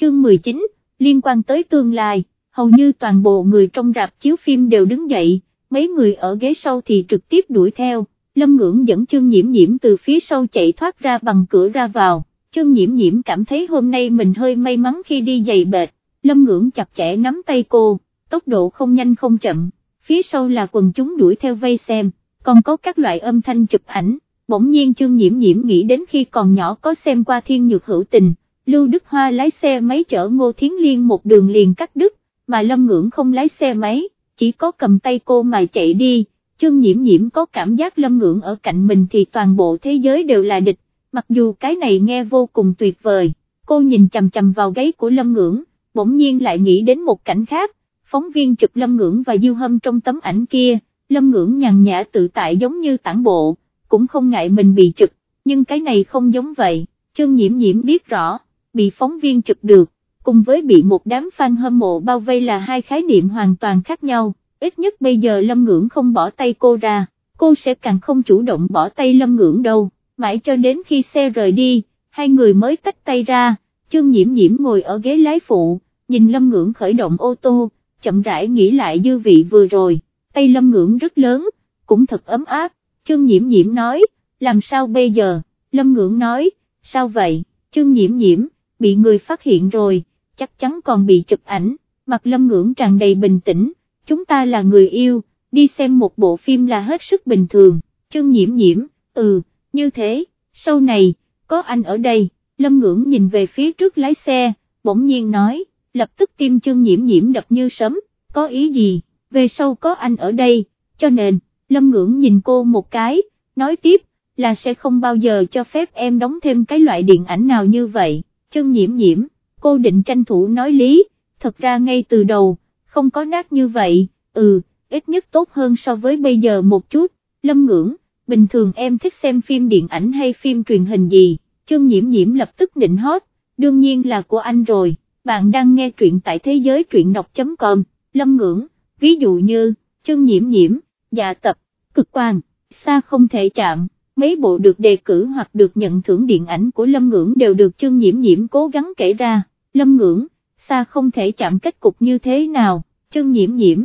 chương 19, liên quan tới tương lai, hầu như toàn bộ người trong rạp chiếu phim đều đứng dậy, mấy người ở ghế sau thì trực tiếp đuổi theo, lâm ngưỡng dẫn chương nhiễm nhiễm từ phía sau chạy thoát ra bằng cửa ra vào, chương nhiễm nhiễm cảm thấy hôm nay mình hơi may mắn khi đi giày bệt, lâm ngưỡng chặt chẽ nắm tay cô, tốc độ không nhanh không chậm, phía sau là quần chúng đuổi theo vây xem, còn có các loại âm thanh chụp ảnh, bỗng nhiên chương nhiễm nhiễm nghĩ đến khi còn nhỏ có xem qua thiên nhược hữu tình, Lưu Đức Hoa lái xe máy chở Ngô Thiến Liên một đường liền cắt đứt, mà Lâm Ngưỡng không lái xe máy, chỉ có cầm tay cô mà chạy đi, chương nhiễm nhiễm có cảm giác Lâm Ngưỡng ở cạnh mình thì toàn bộ thế giới đều là địch, mặc dù cái này nghe vô cùng tuyệt vời, cô nhìn chầm chầm vào gáy của Lâm Ngưỡng, bỗng nhiên lại nghĩ đến một cảnh khác, phóng viên chụp Lâm Ngưỡng và Diêu Hâm trong tấm ảnh kia, Lâm Ngưỡng nhàn nhã tự tại giống như tản bộ, cũng không ngại mình bị chụp, nhưng cái này không giống vậy, chương nhiễm nhiễm biết rõ, bị phóng viên chụp được, cùng với bị một đám fan hâm mộ bao vây là hai khái niệm hoàn toàn khác nhau, ít nhất bây giờ Lâm Ngưỡng không bỏ tay cô ra, cô sẽ càng không chủ động bỏ tay Lâm Ngưỡng đâu, mãi cho đến khi xe rời đi, hai người mới tách tay ra, chương nhiễm nhiễm ngồi ở ghế lái phụ, nhìn Lâm Ngưỡng khởi động ô tô, chậm rãi nghĩ lại dư vị vừa rồi, tay Lâm Ngưỡng rất lớn, cũng thật ấm áp, chương nhiễm nhiễm nói, làm sao bây giờ, Lâm Ngưỡng nói, sao vậy, chương nhiễm nhiễm, bị người phát hiện rồi, chắc chắn còn bị chụp ảnh, mặt Lâm Ngưỡng tràn đầy bình tĩnh, chúng ta là người yêu, đi xem một bộ phim là hết sức bình thường, chương nhiễm nhiễm, ừ, như thế, sau này, có anh ở đây, Lâm Ngưỡng nhìn về phía trước lái xe, bỗng nhiên nói, lập tức tim chương nhiễm nhiễm đập như sấm, có ý gì, về sau có anh ở đây, cho nên, Lâm Ngưỡng nhìn cô một cái, nói tiếp, là sẽ không bao giờ cho phép em đóng thêm cái loại điện ảnh nào như vậy, chân nhiễm nhiễm, cô định tranh thủ nói lý, thật ra ngay từ đầu, không có nát như vậy, ừ, ít nhất tốt hơn so với bây giờ một chút, Lâm Ngưỡng, bình thường em thích xem phim điện ảnh hay phim truyền hình gì, chân nhiễm nhiễm lập tức định hót, đương nhiên là của anh rồi, bạn đang nghe truyện tại thế giới truyện đọc.com, Lâm Ngưỡng, ví dụ như, chân nhiễm nhiễm, dạ tập, cực quan, xa không thể chạm, mấy bộ được đề cử hoặc được nhận thưởng điện ảnh của Lâm Ngưỡng đều được Trương nhiễm nhiễm cố gắng kể ra, Lâm Ngưỡng, xa không thể chạm kết cục như thế nào, Trương nhiễm nhiễm,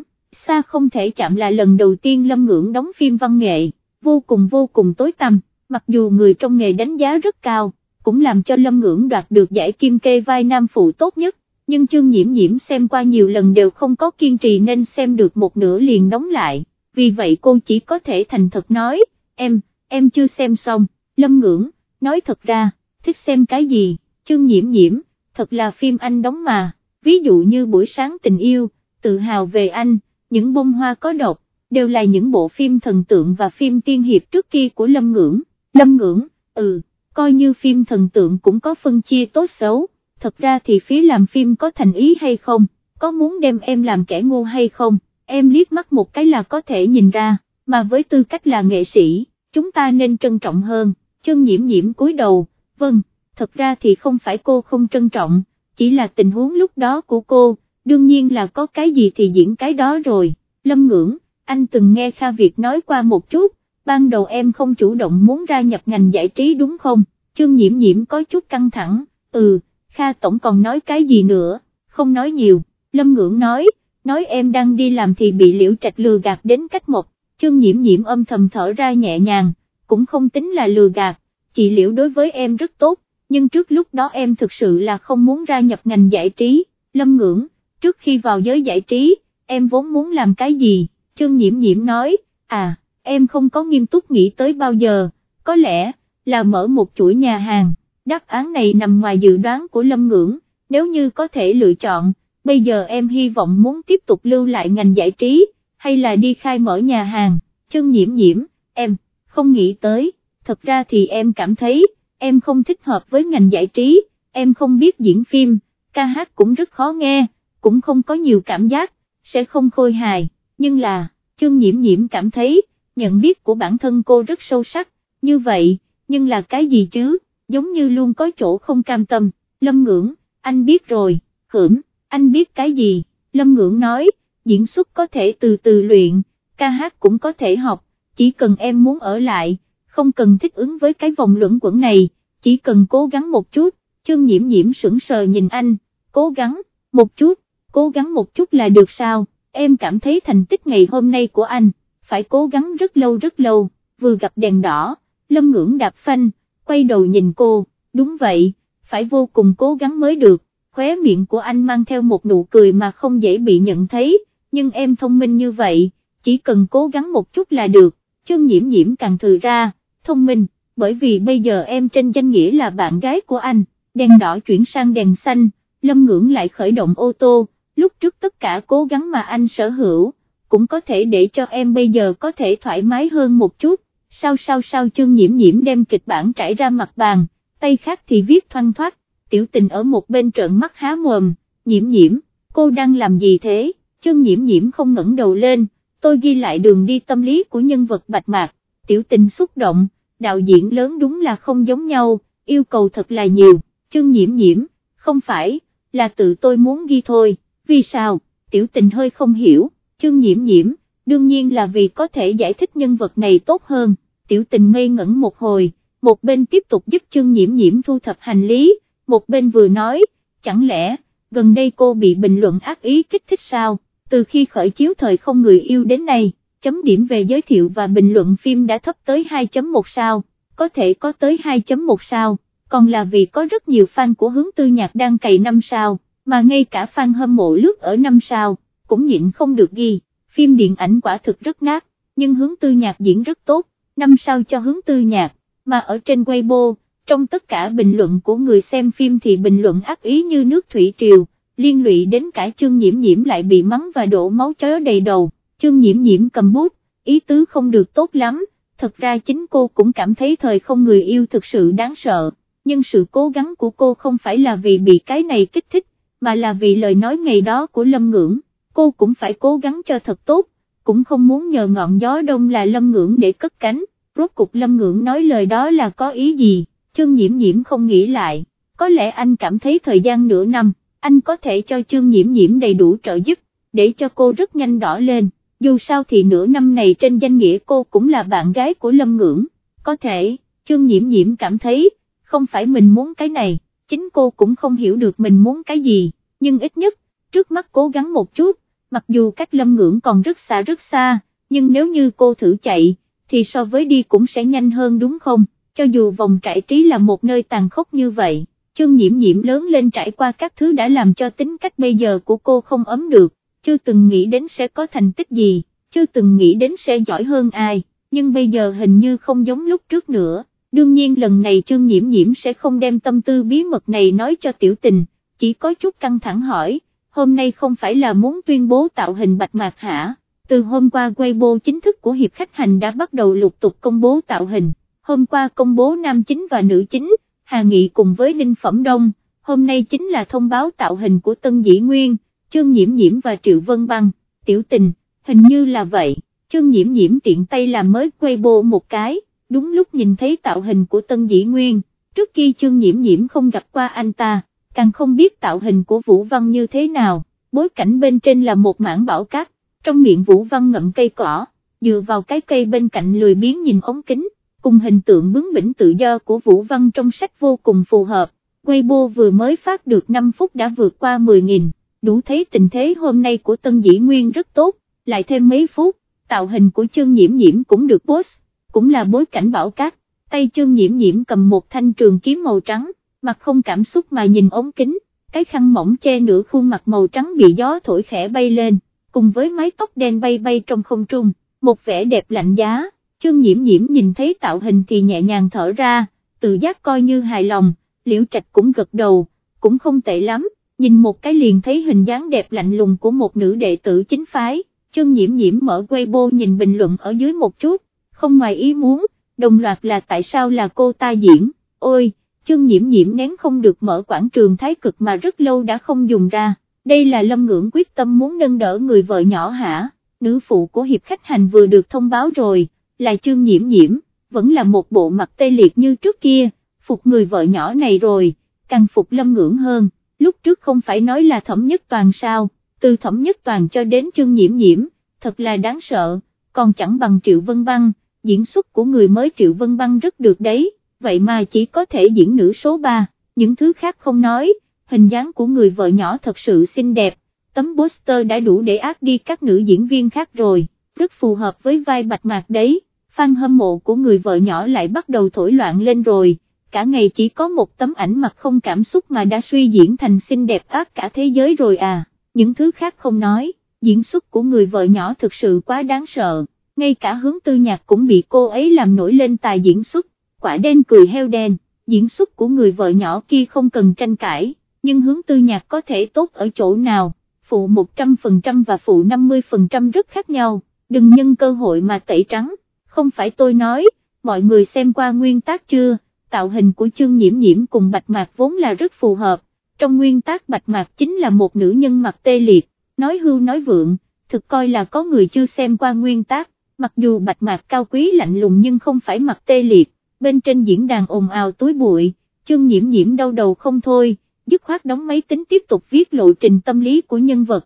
xa không thể chạm là lần đầu tiên Lâm Ngưỡng đóng phim văn nghệ, vô cùng vô cùng tối tăm, mặc dù người trong nghề đánh giá rất cao, cũng làm cho Lâm Ngưỡng đoạt được giải kim kê vai nam phụ tốt nhất, nhưng Trương nhiễm nhiễm xem qua nhiều lần đều không có kiên trì nên xem được một nửa liền đóng lại. Vì vậy cô chỉ có thể thành thật nói, em, em chưa xem xong, lâm ngưỡng, nói thật ra, thích xem cái gì, chương nhiễm nhiễm, thật là phim anh đóng mà, ví dụ như buổi sáng tình yêu, tự hào về anh, những bông hoa có độc, đều là những bộ phim thần tượng và phim tiên hiệp trước kia của lâm ngưỡng, lâm ngưỡng, ừ, coi như phim thần tượng cũng có phân chia tốt xấu, thật ra thì phía làm phim có thành ý hay không, có muốn đem em làm kẻ ngu hay không, em liếc mắt một cái là có thể nhìn ra, mà với tư cách là nghệ sĩ, chúng ta nên trân trọng hơn, chân nhiễm nhiễm cúi đầu, vâng, thật ra thì không phải cô không trân trọng, chỉ là tình huống lúc đó của cô, đương nhiên là có cái gì thì diễn cái đó rồi, lâm ngưỡng, anh từng nghe Kha Việt nói qua một chút, ban đầu em không chủ động muốn ra nhập ngành giải trí đúng không, chương nhiễm nhiễm có chút căng thẳng, ừ, Kha Tổng còn nói cái gì nữa, không nói nhiều, lâm ngưỡng nói, nói em đang đi làm thì bị liễu trạch lừa gạt đến cách một, chương nhiễm nhiễm âm thầm thở ra nhẹ nhàng, cũng không tính là lừa gạt, chị liễu đối với em rất tốt, nhưng trước lúc đó em thực sự là không muốn ra nhập ngành giải trí, lâm ngưỡng, trước khi vào giới giải trí, em vốn muốn làm cái gì, chương nhiễm nhiễm nói, à, em không có nghiêm túc nghĩ tới bao giờ, có lẽ, là mở một chuỗi nhà hàng, đáp án này nằm ngoài dự đoán của lâm ngưỡng, nếu như có thể lựa chọn, bây giờ em hy vọng muốn tiếp tục lưu lại ngành giải trí, hay là đi khai mở nhà hàng, chân nhiễm nhiễm, em, không nghĩ tới, thật ra thì em cảm thấy, em không thích hợp với ngành giải trí, em không biết diễn phim, ca hát cũng rất khó nghe, cũng không có nhiều cảm giác, sẽ không khôi hài, nhưng là, chân nhiễm nhiễm cảm thấy, nhận biết của bản thân cô rất sâu sắc, như vậy, nhưng là cái gì chứ, giống như luôn có chỗ không cam tâm, lâm ngưỡng, anh biết rồi, hửm anh biết cái gì, Lâm Ngưỡng nói, diễn xuất có thể từ từ luyện, ca hát cũng có thể học, chỉ cần em muốn ở lại, không cần thích ứng với cái vòng luẩn quẩn này, chỉ cần cố gắng một chút, chương nhiễm nhiễm sững sờ nhìn anh, cố gắng, một chút, cố gắng một chút là được sao, em cảm thấy thành tích ngày hôm nay của anh, phải cố gắng rất lâu rất lâu, vừa gặp đèn đỏ, lâm ngưỡng đạp phanh, quay đầu nhìn cô, đúng vậy, phải vô cùng cố gắng mới được, khóe miệng của anh mang theo một nụ cười mà không dễ bị nhận thấy, nhưng em thông minh như vậy, chỉ cần cố gắng một chút là được, chương nhiễm nhiễm càng thừa ra, thông minh, bởi vì bây giờ em trên danh nghĩa là bạn gái của anh, đèn đỏ chuyển sang đèn xanh, lâm ngưỡng lại khởi động ô tô, lúc trước tất cả cố gắng mà anh sở hữu, cũng có thể để cho em bây giờ có thể thoải mái hơn một chút, sao sao sao chương nhiễm nhiễm đem kịch bản trải ra mặt bàn, tay khác thì viết thoăn thoát, tiểu tình ở một bên trợn mắt há mồm, nhiễm nhiễm, cô đang làm gì thế, chân nhiễm nhiễm không ngẩng đầu lên, tôi ghi lại đường đi tâm lý của nhân vật bạch mạc, tiểu tình xúc động, đạo diễn lớn đúng là không giống nhau, yêu cầu thật là nhiều, chân nhiễm nhiễm, không phải, là tự tôi muốn ghi thôi, vì sao, tiểu tình hơi không hiểu, chân nhiễm nhiễm, đương nhiên là vì có thể giải thích nhân vật này tốt hơn, tiểu tình ngây ngẩn một hồi, một bên tiếp tục giúp chân nhiễm nhiễm thu thập hành lý, một bên vừa nói, chẳng lẽ, gần đây cô bị bình luận ác ý kích thích sao, từ khi khởi chiếu thời không người yêu đến nay, chấm điểm về giới thiệu và bình luận phim đã thấp tới 2.1 sao, có thể có tới 2.1 sao, còn là vì có rất nhiều fan của hướng tư nhạc đang cày 5 sao, mà ngay cả fan hâm mộ lướt ở 5 sao, cũng nhịn không được ghi, phim điện ảnh quả thực rất nát, nhưng hướng tư nhạc diễn rất tốt, 5 sao cho hướng tư nhạc, mà ở trên Weibo, trong tất cả bình luận của người xem phim thì bình luận ác ý như nước thủy triều, liên lụy đến cả chương nhiễm nhiễm lại bị mắng và đổ máu chó đầy đầu, chương nhiễm nhiễm cầm bút, ý tứ không được tốt lắm, thật ra chính cô cũng cảm thấy thời không người yêu thực sự đáng sợ, nhưng sự cố gắng của cô không phải là vì bị cái này kích thích, mà là vì lời nói ngày đó của Lâm Ngưỡng, cô cũng phải cố gắng cho thật tốt, cũng không muốn nhờ ngọn gió đông là Lâm Ngưỡng để cất cánh, rốt cục Lâm Ngưỡng nói lời đó là có ý gì, chương nhiễm nhiễm không nghĩ lại, có lẽ anh cảm thấy thời gian nửa năm, anh có thể cho chương nhiễm nhiễm đầy đủ trợ giúp, để cho cô rất nhanh đỏ lên, dù sao thì nửa năm này trên danh nghĩa cô cũng là bạn gái của Lâm Ngưỡng, có thể, chương nhiễm nhiễm cảm thấy, không phải mình muốn cái này, chính cô cũng không hiểu được mình muốn cái gì, nhưng ít nhất, trước mắt cố gắng một chút, mặc dù cách Lâm Ngưỡng còn rất xa rất xa, nhưng nếu như cô thử chạy, thì so với đi cũng sẽ nhanh hơn đúng không, cho dù vòng trải trí là một nơi tàn khốc như vậy chương nhiễm nhiễm lớn lên trải qua các thứ đã làm cho tính cách bây giờ của cô không ấm được, chưa từng nghĩ đến sẽ có thành tích gì, chưa từng nghĩ đến sẽ giỏi hơn ai, nhưng bây giờ hình như không giống lúc trước nữa, đương nhiên lần này chương nhiễm nhiễm sẽ không đem tâm tư bí mật này nói cho tiểu tình, chỉ có chút căng thẳng hỏi, hôm nay không phải là muốn tuyên bố tạo hình bạch mạc hả? Từ hôm qua Weibo chính thức của hiệp khách hành đã bắt đầu lục tục công bố tạo hình, hôm qua công bố nam chính và nữ chính, Hà Nghị cùng với Đinh Phẩm Đông, hôm nay chính là thông báo tạo hình của Tân Dĩ Nguyên, Trương Nhiễm Nhiễm và Triệu Vân Băng, tiểu tình, hình như là vậy, Trương Nhiễm Nhiễm tiện tay làm mới quay bộ một cái, đúng lúc nhìn thấy tạo hình của Tân Dĩ Nguyên, trước khi Trương Nhiễm Nhiễm không gặp qua anh ta, càng không biết tạo hình của Vũ Văn như thế nào, bối cảnh bên trên là một mảng bảo cát, trong miệng Vũ Văn ngậm cây cỏ, dựa vào cái cây bên cạnh lười biếng nhìn ống kính, cùng hình tượng bướng bỉnh tự do của Vũ Văn trong sách vô cùng phù hợp, Weibo vừa mới phát được 5 phút đã vượt qua 10.000, đủ thấy tình thế hôm nay của Tân Dĩ Nguyên rất tốt, lại thêm mấy phút, tạo hình của chương nhiễm nhiễm cũng được post, cũng là bối cảnh bảo cát, tay chương nhiễm nhiễm cầm một thanh trường kiếm màu trắng, mặt không cảm xúc mà nhìn ống kính, cái khăn mỏng che nửa khuôn mặt màu trắng bị gió thổi khẽ bay lên, cùng với mái tóc đen bay bay trong không trung, một vẻ đẹp lạnh giá chương nhiễm nhiễm nhìn thấy tạo hình thì nhẹ nhàng thở ra, tự giác coi như hài lòng, liễu trạch cũng gật đầu, cũng không tệ lắm, nhìn một cái liền thấy hình dáng đẹp lạnh lùng của một nữ đệ tử chính phái, chương nhiễm nhiễm mở Weibo nhìn bình luận ở dưới một chút, không ngoài ý muốn, đồng loạt là tại sao là cô ta diễn, ôi, chương nhiễm nhiễm nén không được mở quảng trường thái cực mà rất lâu đã không dùng ra, đây là lâm ngưỡng quyết tâm muốn nâng đỡ người vợ nhỏ hả, nữ phụ của hiệp khách hành vừa được thông báo rồi là chương nhiễm nhiễm, vẫn là một bộ mặt tê liệt như trước kia, phục người vợ nhỏ này rồi, càng phục lâm ngưỡng hơn, lúc trước không phải nói là thẩm nhất toàn sao, từ thẩm nhất toàn cho đến chương nhiễm nhiễm, thật là đáng sợ, còn chẳng bằng Triệu Vân Băng, diễn xuất của người mới Triệu Vân Băng rất được đấy, vậy mà chỉ có thể diễn nữ số 3, những thứ khác không nói, hình dáng của người vợ nhỏ thật sự xinh đẹp, tấm poster đã đủ để ác đi các nữ diễn viên khác rồi, rất phù hợp với vai bạch mạc đấy, fan hâm mộ của người vợ nhỏ lại bắt đầu thổi loạn lên rồi, cả ngày chỉ có một tấm ảnh mặt không cảm xúc mà đã suy diễn thành xinh đẹp ác cả thế giới rồi à, những thứ khác không nói, diễn xuất của người vợ nhỏ thực sự quá đáng sợ, ngay cả hướng tư nhạc cũng bị cô ấy làm nổi lên tài diễn xuất, quả đen cười heo đen, diễn xuất của người vợ nhỏ kia không cần tranh cãi, nhưng hướng tư nhạc có thể tốt ở chỗ nào, phụ 100% và phụ 50% rất khác nhau, đừng nhân cơ hội mà tẩy trắng, không phải tôi nói, mọi người xem qua nguyên tác chưa, tạo hình của chương nhiễm nhiễm cùng bạch mạc vốn là rất phù hợp, trong nguyên tác bạch mạc chính là một nữ nhân mặt tê liệt, nói hưu nói vượng, thực coi là có người chưa xem qua nguyên tác, mặc dù bạch mạc cao quý lạnh lùng nhưng không phải mặt tê liệt, bên trên diễn đàn ồn ào túi bụi, chương nhiễm nhiễm đau đầu không thôi, dứt khoát đóng máy tính tiếp tục viết lộ trình tâm lý của nhân vật,